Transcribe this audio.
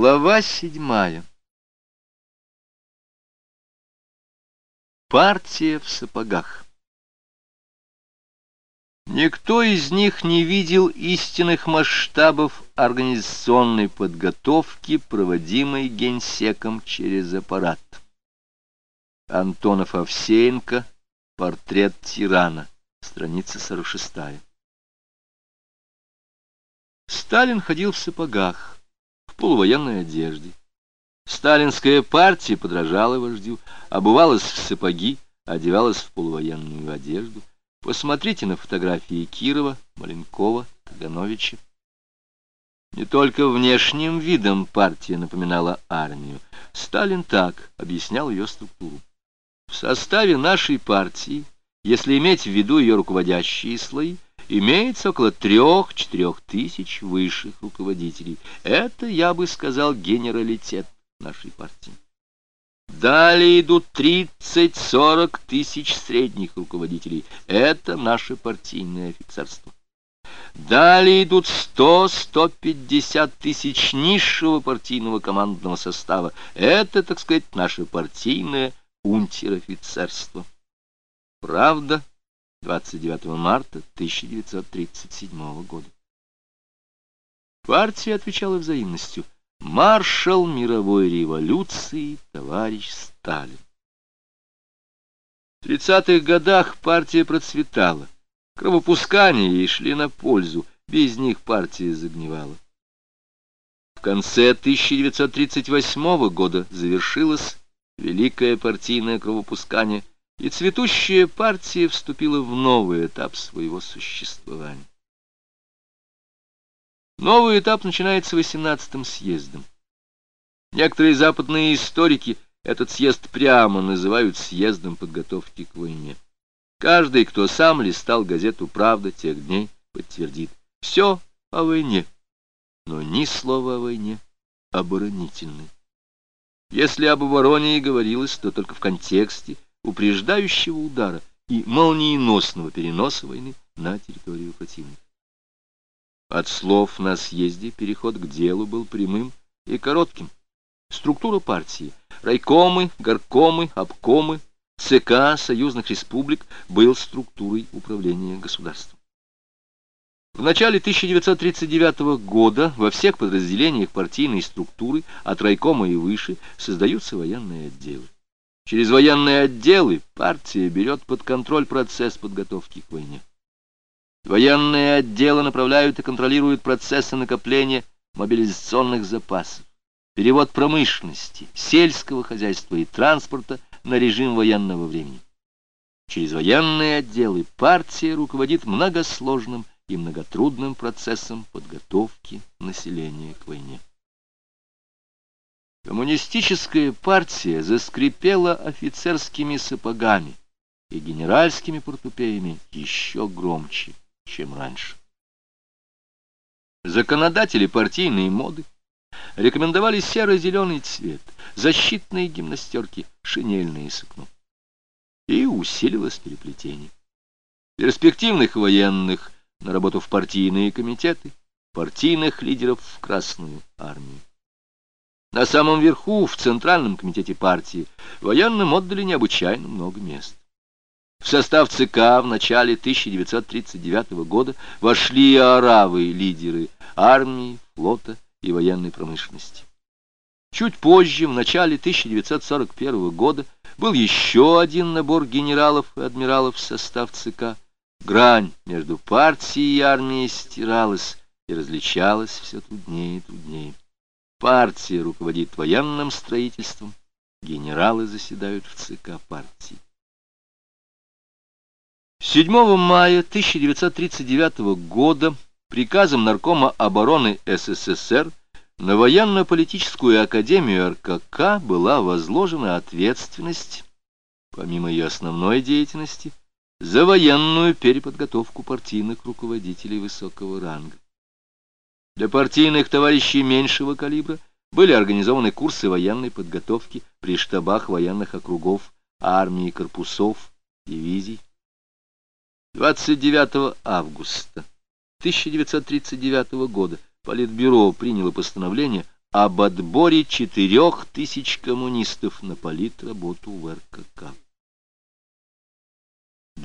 Глава седьмая Партия в сапогах Никто из них не видел истинных масштабов организационной подготовки, проводимой генсеком через аппарат. Антонов Овсеенко «Портрет тирана», страница 46. Сталин ходил в сапогах полувоенной одежде. Сталинская партия подражала вождю, обувалась в сапоги, одевалась в полувоенную одежду. Посмотрите на фотографии Кирова, Маленкова, Кагановича. Не только внешним видом партия напоминала армию. Сталин так объяснял ее структуру. В составе нашей партии, если иметь в виду ее руководящие слои, имеется около трех-четырех тысяч высших руководителей. Это, я бы сказал, генералитет нашей партии. Далее идут 30-40 тысяч средних руководителей. Это наше партийное офицерство. Далее идут 100-150 тысяч низшего партийного командного состава. Это, так сказать, наше партийное унтер-офицерство. Правда, 29 марта 1937 года. Партия отвечала взаимностью. Маршал мировой революции, товарищ Сталин. В 30-х годах партия процветала. Кровопускания ей шли на пользу, без них партия загнивала. В конце 1938 года завершилось великое партийное кровопускание и цветущая партия вступила в новый этап своего существования. Новый этап начинается 18-м съездом. Некоторые западные историки этот съезд прямо называют съездом подготовки к войне. Каждый, кто сам листал газету «Правда» тех дней, подтвердит. Все о войне, но ни слова о войне оборонительной. Если об обороне и говорилось, то только в контексте упреждающего удара и молниеносного переноса войны на территорию противника. От слов на съезде переход к делу был прямым и коротким. Структура партии, райкомы, горкомы, обкомы, ЦК союзных республик был структурой управления государством. В начале 1939 года во всех подразделениях партийной структуры, от райкома и выше, создаются военные отделы. Через военные отделы партия берет под контроль процесс подготовки к войне. Военные отделы направляют и контролируют процессы накопления мобилизационных запасов, перевод промышленности, сельского хозяйства и транспорта на режим военного времени. Через военные отделы партия руководит многосложным и многотрудным процессом подготовки населения к войне. Коммунистическая партия заскрипела офицерскими сапогами и генеральскими портупеями еще громче, чем раньше. Законодатели партийной моды рекомендовали серо-зеленый цвет, защитные гимнастерки, шинельные сукно. И усилилось переплетение. Перспективных военных на работу в партийные комитеты, партийных лидеров в Красную армию. На самом верху, в Центральном комитете партии, военным отдали необычайно много мест. В состав ЦК в начале 1939 года вошли аравы, лидеры армии, флота и военной промышленности. Чуть позже, в начале 1941 года, был еще один набор генералов и адмиралов в состав ЦК. Грань между партией и армией стиралась и различалась все труднее и труднее. Партия руководит военным строительством, генералы заседают в ЦК партии. 7 мая 1939 года приказом Наркома обороны СССР на военно-политическую академию РКК была возложена ответственность, помимо ее основной деятельности, за военную переподготовку партийных руководителей высокого ранга. Для партийных товарищей меньшего калибра были организованы курсы военной подготовки при штабах военных округов, армии, корпусов, дивизий. 29 августа 1939 года Политбюро приняло постановление об отборе четырех тысяч коммунистов на политработу в РКК.